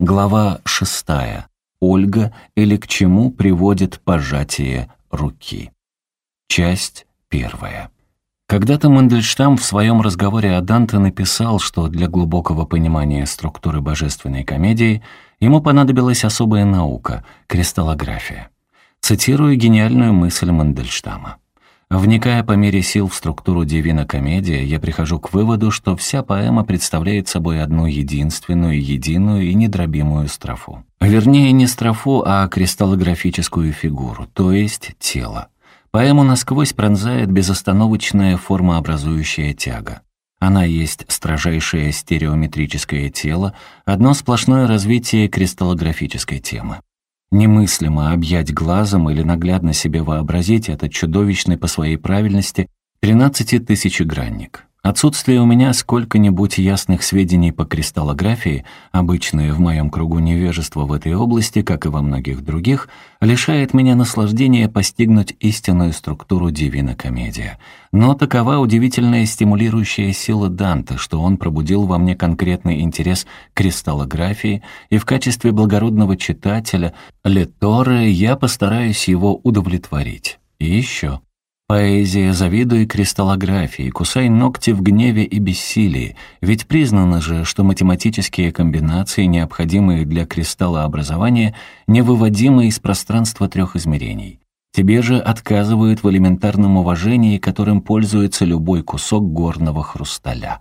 Глава шестая. Ольга или к чему приводит пожатие руки. Часть первая. Когда-то Мандельштам в своем разговоре о Данте написал, что для глубокого понимания структуры божественной комедии ему понадобилась особая наука — кристаллография. Цитирую гениальную мысль Мандельштама. Вникая по мере сил в структуру «Дивина комедия», я прихожу к выводу, что вся поэма представляет собой одну единственную, единую и недробимую строфу. Вернее, не строфу, а кристаллографическую фигуру, то есть тело. Поэму насквозь пронзает безостановочная формообразующая тяга. Она есть строжайшее стереометрическое тело, одно сплошное развитие кристаллографической темы. Немыслимо объять глазом или наглядно себе вообразить этот чудовищный по своей правильности тринадцатитысячегранник. Отсутствие у меня сколько-нибудь ясных сведений по кристаллографии, обычное в моем кругу невежество в этой области, как и во многих других, лишает меня наслаждения постигнуть истинную структуру Дивина Комедия. Но такова удивительная стимулирующая сила Данте, что он пробудил во мне конкретный интерес к кристаллографии, и в качестве благородного читателя, леторе, я постараюсь его удовлетворить. И еще. Поэзия, завидуй кристаллографии, кусай ногти в гневе и бессилии, ведь признано же, что математические комбинации, необходимые для кристаллообразования, невыводимы из пространства трех измерений. Тебе же отказывают в элементарном уважении, которым пользуется любой кусок горного хрусталя.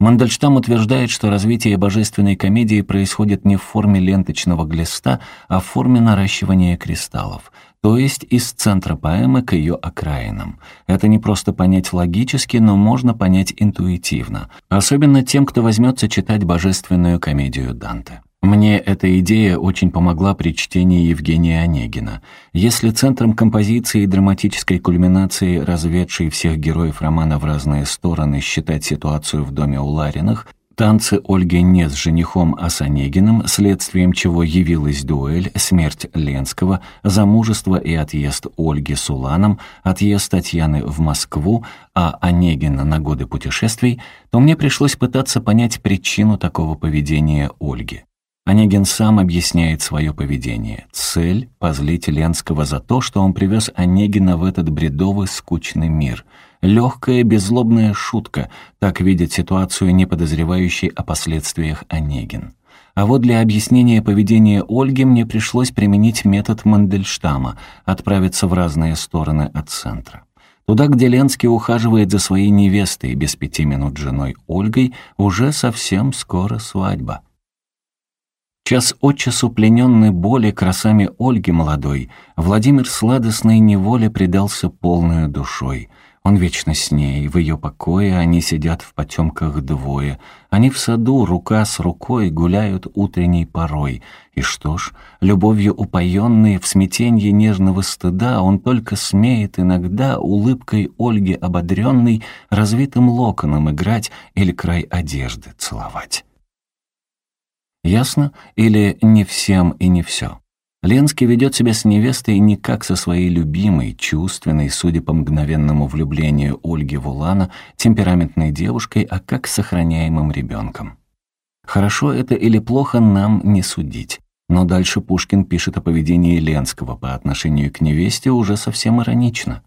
Мандельштам утверждает, что развитие божественной комедии происходит не в форме ленточного глиста, а в форме наращивания кристаллов — то есть из центра поэмы к ее окраинам. Это не просто понять логически, но можно понять интуитивно, особенно тем, кто возьмется читать божественную комедию Данте. Мне эта идея очень помогла при чтении Евгения Онегина. Если центром композиции и драматической кульминации, разведшей всех героев романа в разные стороны, считать ситуацию в доме у Лариных — Танцы Ольги не с женихом, а с Онегиным, следствием чего явилась дуэль, смерть Ленского, замужество и отъезд Ольги с Уланом, отъезд Татьяны в Москву, а Онегина на годы путешествий, то мне пришлось пытаться понять причину такого поведения Ольги. Онегин сам объясняет свое поведение. Цель — позлить Ленского за то, что он привез Онегина в этот бредовый, скучный мир — Легкая, беззлобная шутка, так видит ситуацию неподозревающий о последствиях Онегин. А вот для объяснения поведения Ольги мне пришлось применить метод Мандельштама, отправиться в разные стороны от центра. Туда, где Ленский ухаживает за своей невестой, без пяти минут женой Ольгой, уже совсем скоро свадьба. Час от часу плененный боли красами Ольги молодой, Владимир сладостной неволе предался полную душой — он вечно с ней, в ее покое они сидят в потемках двое. Они в саду, рука с рукой, гуляют утренней порой. И что ж, любовью упоенный, в смятенье нежного стыда, он только смеет иногда, улыбкой Ольги ободренный, развитым локоном играть или край одежды целовать. Ясно? Или не всем и не все? Ленский ведет себя с невестой не как со своей любимой, чувственной, судя по мгновенному влюблению Ольги Вулана, темпераментной девушкой, а как с сохраняемым ребенком. Хорошо это или плохо нам не судить. Но дальше Пушкин пишет о поведении Ленского по отношению к невесте уже совсем иронично.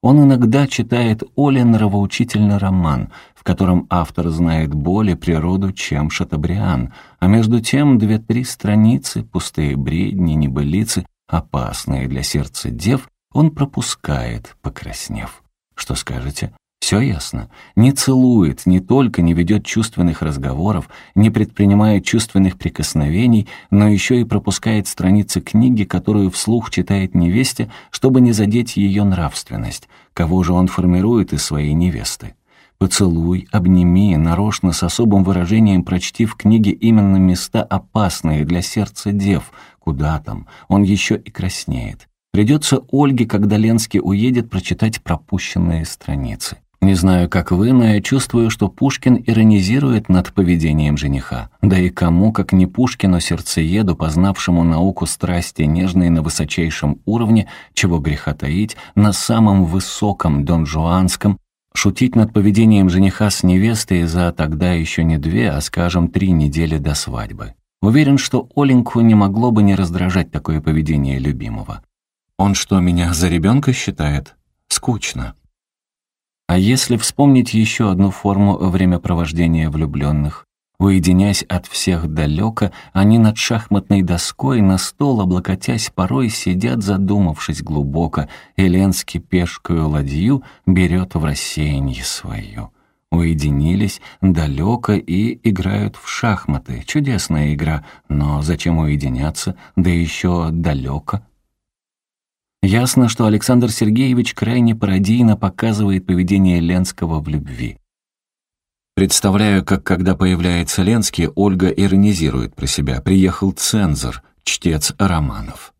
Он иногда читает Оле нравоучительный роман, в котором автор знает более природу, чем Шатабриан, а между тем две-три страницы, пустые бредни, небылицы, опасные для сердца дев, он пропускает, покраснев. Что скажете? Все ясно. Не целует, не только не ведет чувственных разговоров, не предпринимает чувственных прикосновений, но еще и пропускает страницы книги, которую вслух читает невесте, чтобы не задеть ее нравственность. Кого же он формирует из своей невесты? Поцелуй, обними, нарочно с особым выражением прочти в книге именно места опасные для сердца дев. Куда там? Он еще и краснеет. Придется Ольге, когда Ленский уедет, прочитать пропущенные страницы. Не знаю, как вы, но я чувствую, что Пушкин иронизирует над поведением жениха. Да и кому, как не Пушкину, сердцееду, познавшему науку страсти нежной на высочайшем уровне, чего греха таить, на самом высоком донжуанском, шутить над поведением жениха с невестой за тогда еще не две, а, скажем, три недели до свадьбы. Уверен, что Оленьку не могло бы не раздражать такое поведение любимого. Он что, меня за ребенка считает? Скучно. А если вспомнить еще одну форму времяпровождения влюбленных? Уединясь от всех далеко, они над шахматной доской на стол, облокотясь, порой сидят, задумавшись глубоко, и Ленский пешкую ладью берет в рассеянье свою. Уединились далеко и играют в шахматы. Чудесная игра, но зачем уединяться, да еще далеко? Ясно, что Александр Сергеевич крайне пародийно показывает поведение Ленского в любви. Представляю, как когда появляется Ленский, Ольга иронизирует про себя. Приехал цензор, чтец романов.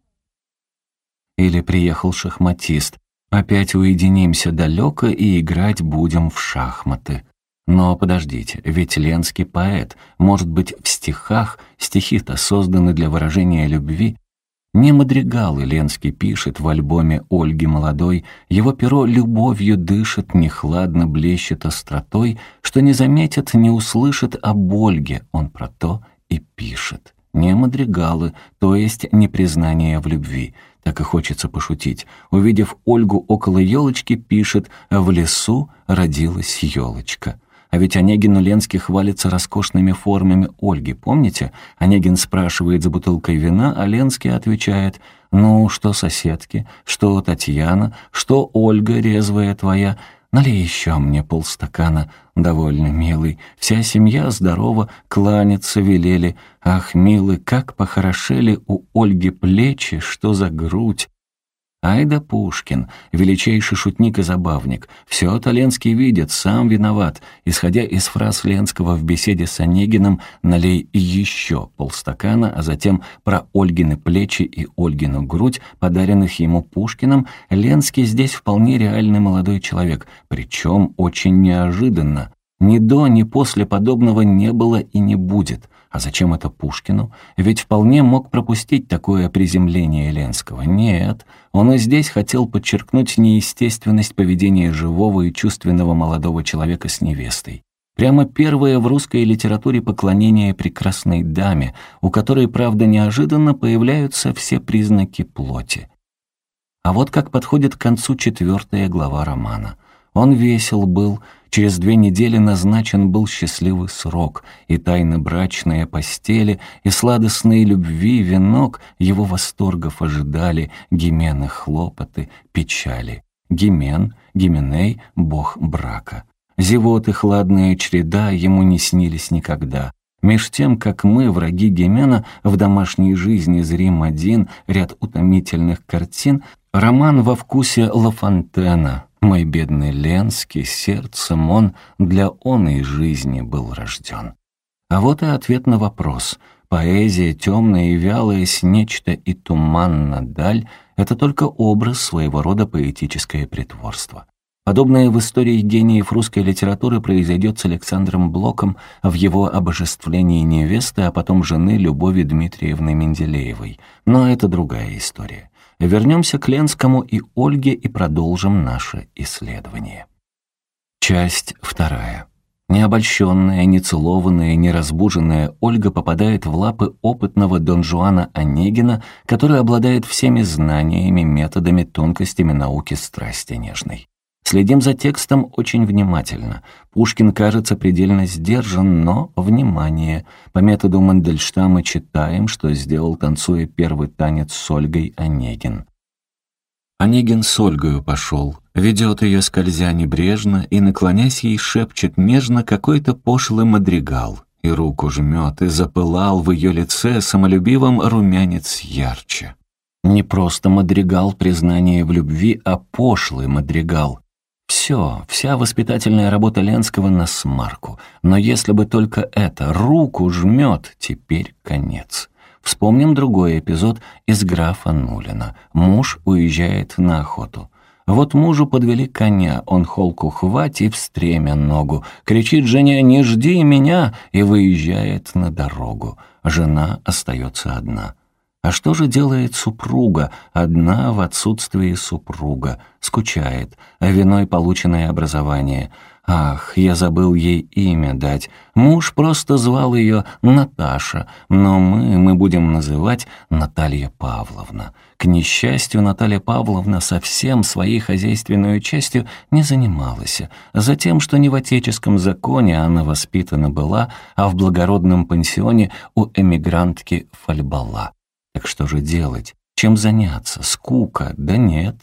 Или приехал шахматист. Опять уединимся далеко и играть будем в шахматы. Но подождите, ведь Ленский поэт. Может быть, в стихах, стихи-то созданы для выражения любви, не мадригалы Ленский пишет в альбоме Ольги Молодой, его перо любовью дышит, не хладно блещет остротой, что не заметит, не услышит об Ольге, он про то и пишет. Не мадригалы, то есть не признание в любви. Так и хочется пошутить. Увидев Ольгу около елочки, пишет «В лесу родилась елочка». А ведь Онегин Уленский хвалится роскошными формами Ольги, помните? Онегин спрашивает за бутылкой вина, а Ленский отвечает «Ну, что соседки, что Татьяна, что Ольга резвая твоя, налей еще мне полстакана, довольно милый, вся семья здорова, кланяться велели, ах, милый, как похорошели у Ольги плечи, что за грудь, Айда Пушкин, величайший шутник и забавник. Все Толенский видит, сам виноват. Исходя из фраз Ленского в беседе с Онегиным «налей еще полстакана», а затем про Ольгины плечи и Ольгину грудь, подаренных ему Пушкиным, Ленский здесь вполне реальный молодой человек, причем очень неожиданно. Ни до, ни после подобного не было и не будет. А зачем это Пушкину? Ведь вполне мог пропустить такое приземление Ленского. Нет, он и здесь хотел подчеркнуть неестественность поведения живого и чувственного молодого человека с невестой. Прямо первое в русской литературе поклонение прекрасной даме, у которой, правда, неожиданно появляются все признаки плоти. А вот как подходит к концу четвертая глава романа — он весел был, через две недели назначен был счастливый срок, и тайны брачные постели, и сладостные любви венок его восторгов ожидали, гимены хлопоты, печали. Гимен, Гименей — бог брака. Зевоты хладная череда ему не снились никогда. Меж тем, как мы, враги Гимена, в домашней жизни зрим один ряд утомительных картин, роман во вкусе Ла Фонтена, мой бедный Ленский, сердцем он для оной жизни был рожден. А вот и ответ на вопрос. Поэзия, темная и вялая, с нечто и туманно даль — это только образ своего рода поэтическое притворство. Подобное в истории гениев русской литературы произойдет с Александром Блоком в его обожествлении невесты, а потом жены Любови Дмитриевны Менделеевой. Но это другая история. Вернемся к Ленскому и Ольге и продолжим наше исследование. Часть вторая. Необольщенная, нецелованная, неразбуженная Ольга попадает в лапы опытного Дон Жуана Онегина, который обладает всеми знаниями, методами, тонкостями науки страсти нежной. Следим за текстом очень внимательно. Пушкин кажется предельно сдержан, но, внимание, по методу Мандельштама читаем, что сделал, танцуя первый танец с Ольгой Онегин. Онегин с Ольгою пошел, ведет ее скользя небрежно и, наклонясь ей, шепчет нежно какой-то пошлый мадригал, и руку жмет, и запылал в ее лице самолюбивым румянец ярче. Не просто мадригал признания в любви, а пошлый мадригал, все, вся воспитательная работа Ленского на смарку. Но если бы только это, руку жмет, теперь конец. Вспомним другой эпизод из графа Нулина. Муж уезжает на охоту. Вот мужу подвели коня, он холку хвать и в стремя ногу. Кричит жене «Не жди меня!» и выезжает на дорогу. Жена остается одна. А что же делает супруга, одна в отсутствии супруга? Скучает, а виной полученное образование. Ах, я забыл ей имя дать. Муж просто звал ее Наташа, но мы, мы будем называть Наталья Павловна. К несчастью, Наталья Павловна совсем своей хозяйственной частью не занималась. Затем, что не в отеческом законе она воспитана была, а в благородном пансионе у эмигрантки Фальбала. Так что же делать? Чем заняться? Скука? Да нет.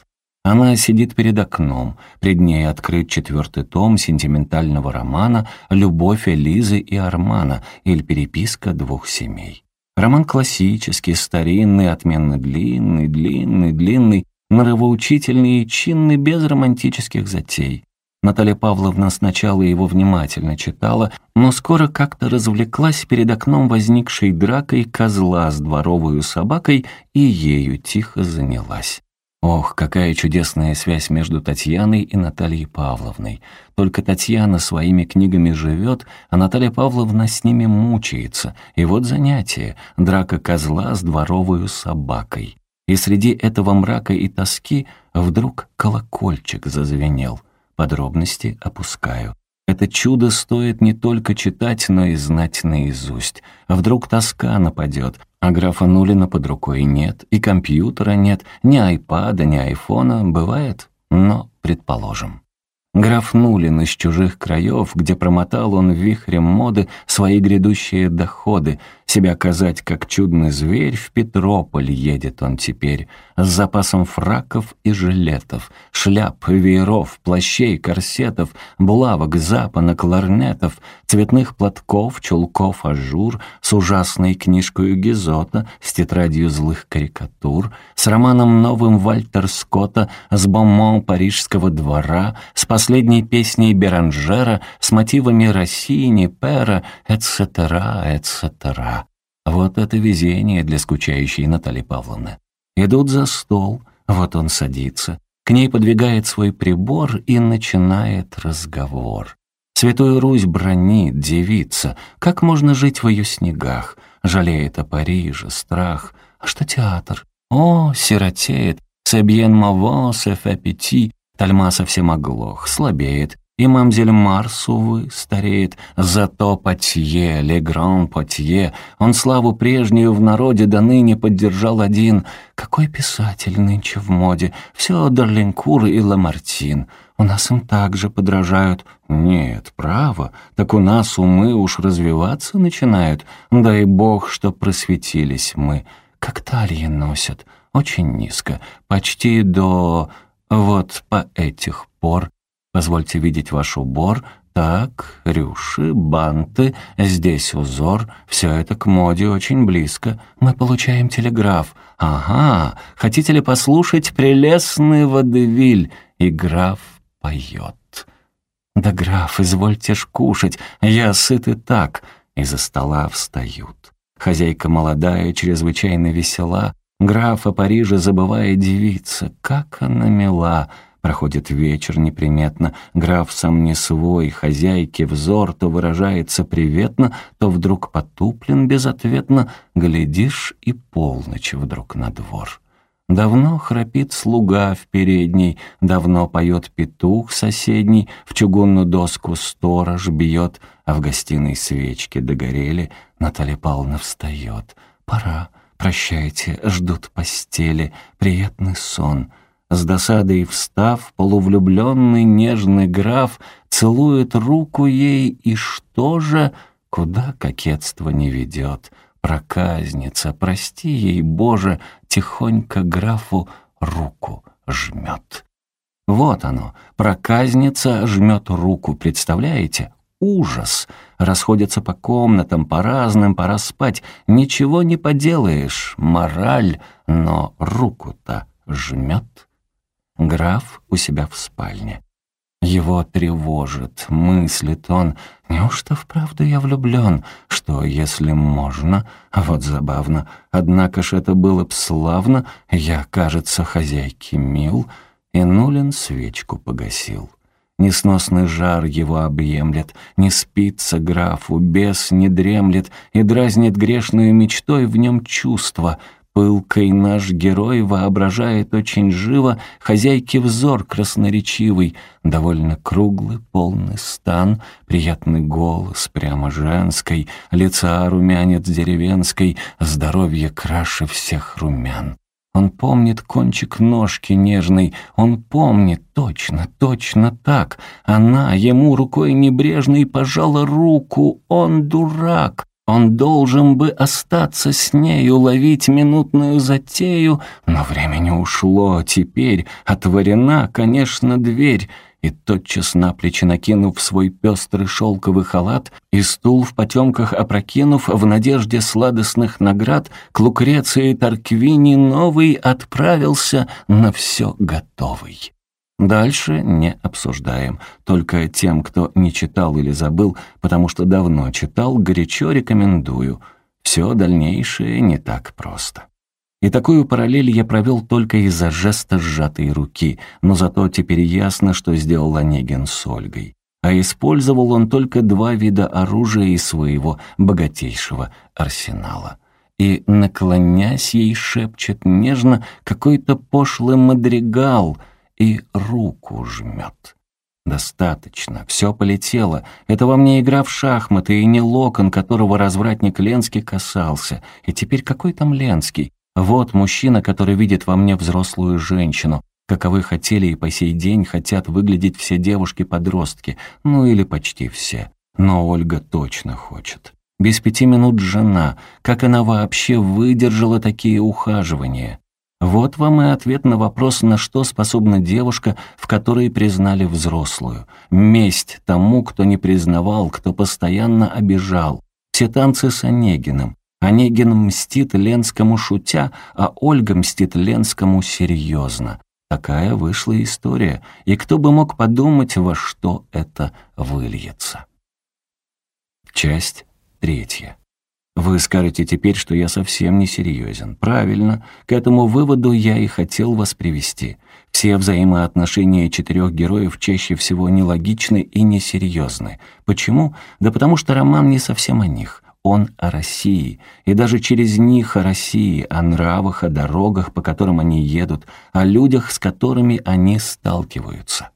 Она сидит перед окном, пред ней открыт четвертый том сентиментального романа «Любовь Элизы и Армана» или «Переписка двух семей». Роман классический, старинный, отменно длинный, длинный, длинный, нравоучительный и чинный, без романтических затей. Наталья Павловна сначала его внимательно читала, но скоро как-то развлеклась перед окном возникшей дракой козла с дворовую собакой и ею тихо занялась. Ох, какая чудесная связь между Татьяной и Натальей Павловной. Только Татьяна своими книгами живет, а Наталья Павловна с ними мучается. И вот занятие — драка козла с дворовую собакой. И среди этого мрака и тоски вдруг колокольчик зазвенел. Подробности опускаю. Это чудо стоит не только читать, но и знать наизусть. А вдруг тоска нападет, а графа Нулина под рукой нет, и компьютера нет, ни айпада, ни айфона, бывает, но предположим. Граф Нулин из чужих краев, где промотал он вихрем моды свои грядущие доходы, себя казать как чудный зверь, в Петрополь едет он теперь, с запасом фраков и жилетов, шляп, вееров, плащей, корсетов, булавок, запонок, лорнетов, цветных платков, чулков à jour, с ужасной книжкой Гизота, с тетрадью злых карикатур, с романом новым Вальтер Скотта, с бомон парижского двора, с последней песней Беранжера, с мотивами Россини, Пера, etc., etc. Вот это везение для скучающей Натальи Павловны. Идут за стол, вот он садится, к ней подвигает свой прибор и начинает разговор. Святую Русь бронит, девица, как можно жить в ее снегах, жалеет о Париже, страх. А что театр? О, сиротеет, Себьен Маво, Сеф Аппетит, Тальма совсем оглох, слабеет, и мамзель Марс, увы, стареет, зато Потье, Легран Потье, он славу прежнюю в народе до ныне поддержал один. Какой писатель нынче в моде, все Дарлинкур и Ламартин. У нас им также подражают. Нет, право, так у нас умы уж развиваться начинают. Дай бог, что просветились мы. Как талии носят, очень низко, почти до... Вот по этих пор Позвольте видеть ваш убор. Так, рюши, банты, здесь узор. Все это к моде очень близко. Мы получаем телеграф. Ага, хотите ли послушать прелестный водевиль? И граф поет. Да, граф, извольте ж кушать, я сыт и так. Из-за стола встают. Хозяйка молодая, чрезвычайно весела. Графа Парижа забывая девица, как она мила. Проходит вечер неприметно, граф сам не свой, хозяйки взор то выражается приветно, то вдруг потуплен безответно, глядишь и полночь вдруг на двор. Давно храпит слуга в передней, давно поет петух соседний, в чугунную доску сторож бьет, а в гостиной свечки догорели, Наталья Павловна встает. Пора, прощайте, ждут постели, приятный сон — с досадой встав, полувлюбленный нежный граф целует руку ей, и что же, куда кокетство не ведет. Проказница, прости ей, Боже, тихонько графу руку жмет. Вот оно, проказница жмет руку, представляете? Ужас! Расходятся по комнатам, по разным, пора спать. Ничего не поделаешь, мораль, но руку-то жмет. Граф у себя в спальне. Его тревожит, мыслит он, неужто вправду я влюблен? Что, если можно? Вот забавно. Однако ж это было б славно, я, кажется, хозяйке мил. И Нулин свечку погасил. Несносный жар его объемлет, не спится графу, бес не дремлет и дразнит грешную мечтой в нем чувство. Пылкой наш герой воображает очень живо Хозяйки взор красноречивый, Довольно круглый, полный стан, Приятный голос прямо женской, Лица румянец деревенской, Здоровье краше всех румян. Он помнит кончик ножки нежной, он помнит точно, точно так. Она ему рукой небрежной пожала руку, он дурак. Он должен бы остаться с нею, ловить минутную затею, но времени ушло, теперь отворена, конечно, дверь, и тотчас на плечи накинув свой пестрый шелковый халат и стул в потемках опрокинув в надежде сладостных наград, к Лукреции Тарквини новый отправился на все готовый. Дальше не обсуждаем. Только тем, кто не читал или забыл, потому что давно читал, горячо рекомендую. Все дальнейшее не так просто. И такую параллель я провел только из-за жеста сжатой руки, но зато теперь ясно, что сделал Онегин с Ольгой. А использовал он только два вида оружия из своего богатейшего арсенала. И, наклонясь ей, шепчет нежно какой-то пошлый мадригал — и руку жмет. Достаточно, все полетело. Это во мне игра в шахматы, и не локон, которого развратник Ленский касался. И теперь какой там Ленский? Вот мужчина, который видит во мне взрослую женщину, каковы хотели и по сей день хотят выглядеть все девушки-подростки, ну или почти все. Но Ольга точно хочет. Без пяти минут жена. Как она вообще выдержала такие ухаживания? Вот вам и ответ на вопрос, на что способна девушка, в которой признали взрослую. Месть тому, кто не признавал, кто постоянно обижал. Все танцы с Онегиным. Онегин мстит Ленскому шутя, а Ольга мстит Ленскому серьезно. Такая вышла история, и кто бы мог подумать, во что это выльется. Часть третья. Вы скажете теперь, что я совсем не серьезен. Правильно, к этому выводу я и хотел вас привести. Все взаимоотношения четырех героев чаще всего нелогичны и несерьезны. Почему? Да потому что роман не совсем о них. Он о России, и даже через них о России, о нравах, о дорогах, по которым они едут, о людях, с которыми они сталкиваются.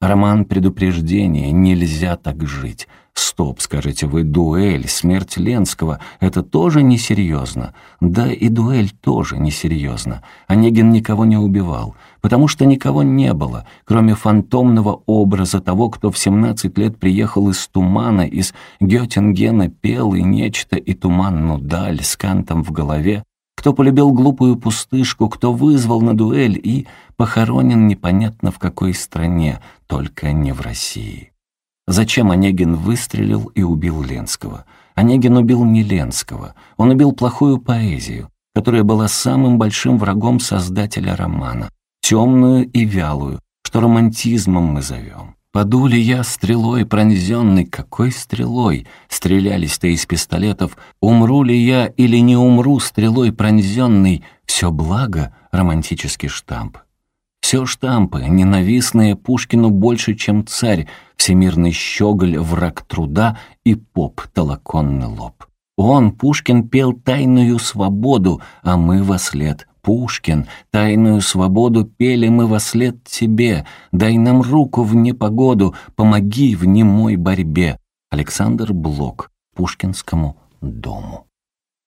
Роман предупреждения «Нельзя так жить». Стоп, скажете вы, дуэль, смерть Ленского — это тоже несерьезно. Да и дуэль тоже несерьезно. Онегин никого не убивал, потому что никого не было, кроме фантомного образа того, кто в 17 лет приехал из тумана, из Геттингена пел и нечто, и туманну даль с кантом в голове, кто полюбил глупую пустышку, кто вызвал на дуэль и похоронен непонятно в какой стране, только не в России. Зачем Онегин выстрелил и убил Ленского? Онегин убил не Ленского, он убил плохую поэзию, которая была самым большим врагом создателя романа, темную и вялую, что романтизмом мы зовем. Паду ли я стрелой пронзенный? Какой стрелой? Стрелялись-то из пистолетов. Умру ли я или не умру стрелой пронзенный? Все благо — романтический штамп. Все штампы, ненавистные Пушкину больше, чем царь, всемирный щеголь, враг труда и поп, толоконный лоб. Он, Пушкин, пел тайную свободу, а мы во след Пушкин, тайную свободу пели мы во след тебе. Дай нам руку в непогоду, помоги в немой борьбе. Александр Блок, Пушкинскому дому.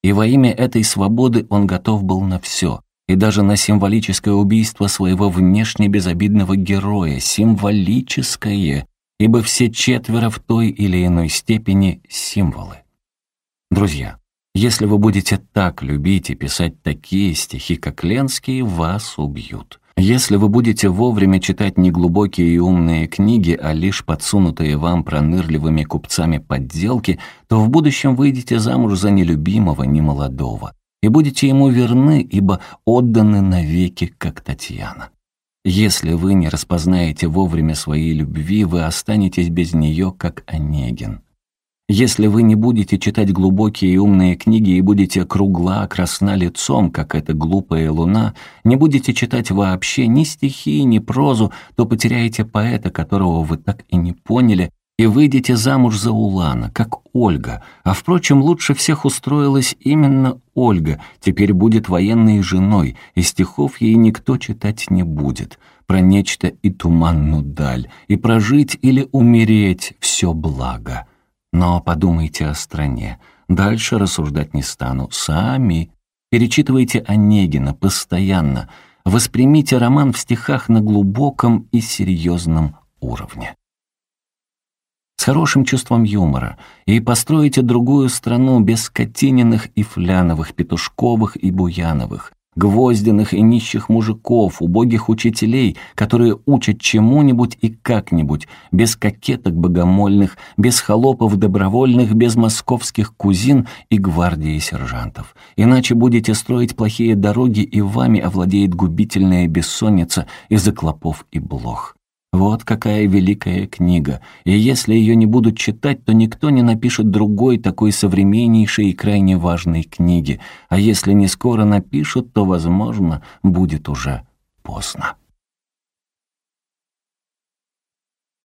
И во имя этой свободы он готов был на все, и даже на символическое убийство своего внешне безобидного героя, символическое, ибо все четверо в той или иной степени символы. Друзья, если вы будете так любить и писать такие стихи, как Ленский, вас убьют. Если вы будете вовремя читать не глубокие и умные книги, а лишь подсунутые вам пронырливыми купцами подделки, то в будущем выйдете замуж за нелюбимого, немолодого. И будете ему верны, ибо отданы навеки, как Татьяна. Если вы не распознаете вовремя своей любви, вы останетесь без нее, как Онегин. Если вы не будете читать глубокие и умные книги и будете кругла, красна лицом, как эта глупая луна, не будете читать вообще ни стихи, ни прозу, то потеряете поэта, которого вы так и не поняли, и выйдете замуж за Улана, как Ольга. А, впрочем, лучше всех устроилась именно Ольга, теперь будет военной женой, и стихов ей никто читать не будет. Про нечто и туманну даль, и прожить или умереть — все благо. Но подумайте о стране. Дальше рассуждать не стану. Сами. Перечитывайте Онегина постоянно. Воспримите роман в стихах на глубоком и серьезном уровне с хорошим чувством юмора, и построите другую страну без Катининых и Фляновых, Петушковых и Буяновых, гвоздиных и нищих мужиков, убогих учителей, которые учат чему-нибудь и как-нибудь, без кокеток богомольных, без холопов добровольных, без московских кузин и гвардии сержантов. Иначе будете строить плохие дороги, и вами овладеет губительная бессонница из-за клопов и блох. Вот какая великая книга, и если ее не будут читать, то никто не напишет другой такой современнейшей и крайне важной книги, а если не скоро напишут, то, возможно, будет уже поздно.